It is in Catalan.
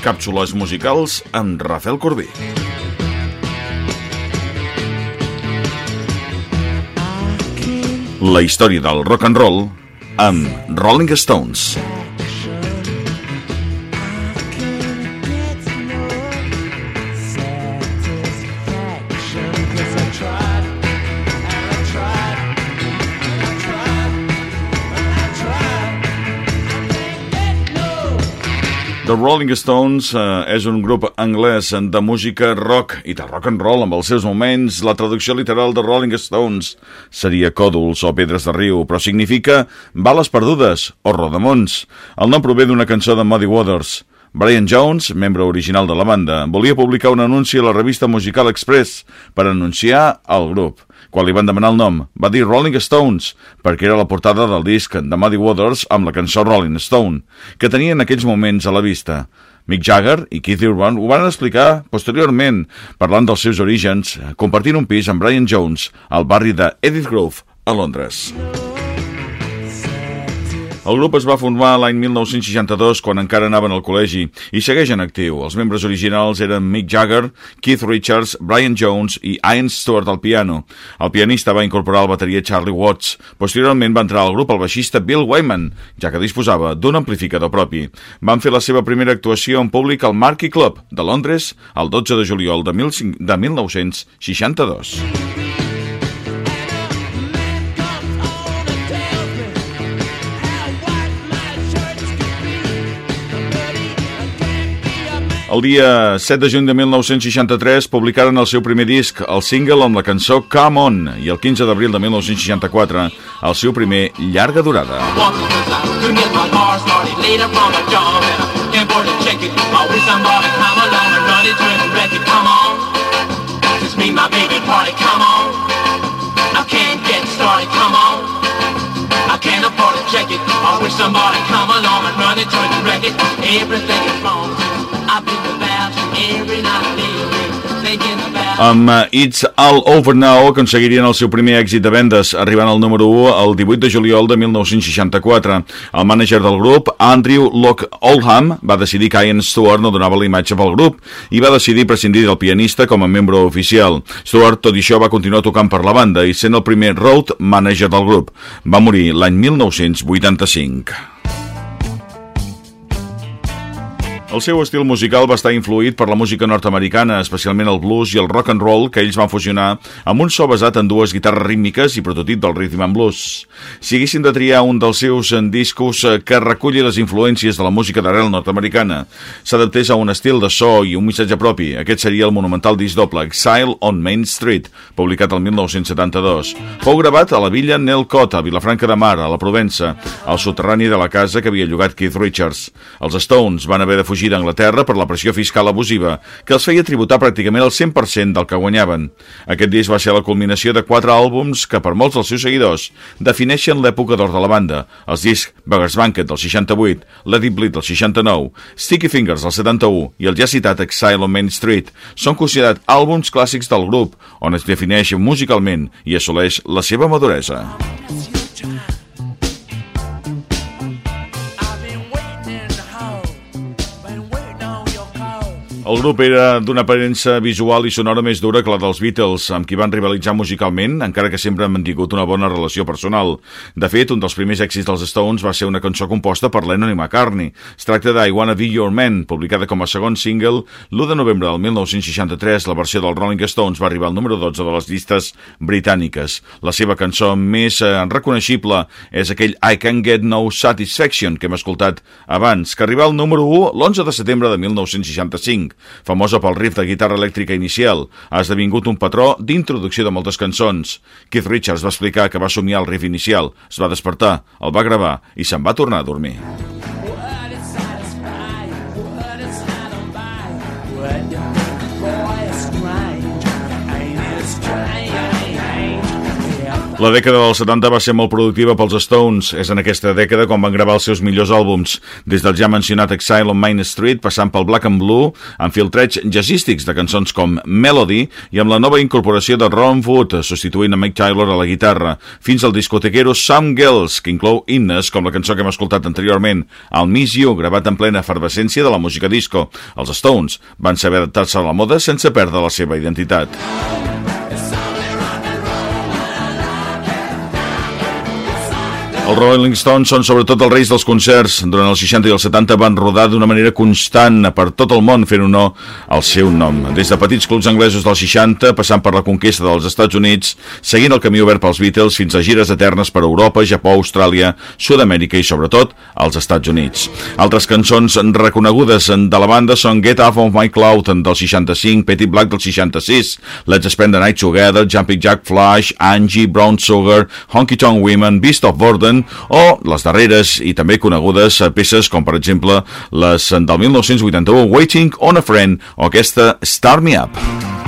Càpsules musicals amb Rafael Corbí. La història del rock and roll amb Rolling Stones. The Rolling Stones eh, és un grup anglès de música rock i de rock and roll amb els seus moments. La traducció literal de Rolling Stones seria còdols o pedres de riu, però significa bales perdudes o rodamons. El nom prové d'una cançó de Muddy Waters. Brian Jones, membre original de la banda, volia publicar un anunci a la revista Musical Express per anunciar el grup. Quan li van demanar el nom, va dir Rolling Stones, perquè era la portada del disc de Muddy Waters amb la cançó Rolling Stone, que tenia en aquells moments a la vista. Mick Jagger i Keith Urban ho van explicar posteriorment, parlant dels seus orígens, compartint un pis amb Brian Jones al barri de Edith Grove, a Londres. El grup es va formar l'any 1962, quan encara anaven al col·legi, i segueix en actiu. Els membres originals eren Mick Jagger, Keith Richards, Brian Jones i Ian Stewart al piano. El pianista va incorporar el bateria Charlie Watts. Posteriorment va entrar al grup el baixista Bill Wyman, ja que disposava d'un amplificador propi. Van fer la seva primera actuació en públic al Marquee Club de Londres el 12 de juliol de, 1962. El dia 7 de juny de 1963 publicaren el seu primer disc, el single amb la cançó Come On, i el 15 d'abril de 1964 el seu primer Llarga Durada. I wish somebody come along and run it to the record. Everything is wrong. Amb uh, It's All Over Now aconseguirien el seu primer èxit de vendes, arribant al número 1 el 18 de juliol de 1964. El mànager del grup, Andrew Locke Oldham, va decidir que Ian Stewart no donava la imatge pel grup i va decidir prescindir del pianista com a membre oficial. Stewart, tot i això, va continuar tocant per la banda i sent el primer road manager del grup. Va morir l'any 1985. El seu estil musical va estar influït per la música nord-americana, especialment el blues i el rock and roll, que ells van fusionar amb un so basat en dues guitarres rítmiques i prototip del rhythm and blues. Si haguessin de triar un dels seus discos eh, que reculli les influències de la música d'arrel nord-americana, s'adaptés a un estil de so i un missatge propi. Aquest seria el monumental disc doble Exile on Main Street, publicat el 1972. Fou gravat a la villa Nelcott, a Vilafranca de Mar, a la Provença, al soterrani de la casa que havia llogat Keith Richards. Els Stones van haver de fugir fugir d'Anglaterra per la pressió fiscal abusiva, que els feia tributar pràcticament el 100% del que guanyaven. Aquest disc va ser la culminació de quatre àlbums que, per molts dels seus seguidors, defineixen l'època d'or de la banda. Els discs Beggars Banquet del 68, Let It Bleed del 69, Sticky Fingers del 71 i el ja citat Exile on Main Street són considerats àlbums clàssics del grup, on es defineix musicalment i assoleix la seva maduresa. El grup era d'una aparença visual i sonora més dura que la dels Beatles, amb qui van rivalitzar musicalment, encara que sempre han mantingut una bona relació personal. De fet, un dels primers èxits dels Stones va ser una cançó composta per Lennon i McCartney. Es tracta de I Wanna Be Your Man, publicada com a segon single l'1 de novembre del 1963. La versió del Rolling Stones va arribar al número 12 de les llistes britàniques. La seva cançó més eh, reconeixible és aquell I Can Get No Satisfaction que hem escoltat abans, que arriba al número 1 l'11 de setembre de 1965 famosa pel riff de guitarra elèctrica inicial, ha esdevingut un patró d'introducció de moltes cançons. Keith Richards va explicar que va somiar el riff inicial, es va despertar, el va gravar i se'n va tornar a dormir. La dècada dels 70 va ser molt productiva pels Stones. És en aquesta dècada quan van gravar els seus millors àlbums, des del ja mencionat Exile on Main Street, passant pel Black and Blue, amb filtrets jazzístics de cançons com Melody i amb la nova incorporació de Ron Wood, substituint a Mike Taylor a la guitarra, fins al discotequero Some Girls, que inclou himnes com la cançó que hem escoltat anteriorment, Al Miss You, gravat en plena efervescència de la música disco. Els Stones van saber adaptar-se a la moda sense perdre la seva identitat. Els Rolling Stones són sobretot els reis dels concerts. Durant els 60 i els 70 van rodar d'una manera constant per tot el món fent honor al seu nom. Des de petits clubs anglesos dels 60, passant per la conquesta dels Estats Units, seguint el camí obert pels Beatles fins a gires eternes per Europa, Japó, Austràlia, Sud-amèrica i sobretot als Estats Units. Altres cançons reconegudes de la banda són Get Off of My Cloud del 65, Petty Black del 66, Let's Spend the Night Together, Jumping Jack Flash, Angie, Brown Sugar, Honky Tonk Women, Beast of O les darreres i també conegudes peces com per exemple les del 1981 Waiting on a Friend o aquesta Start Me Up.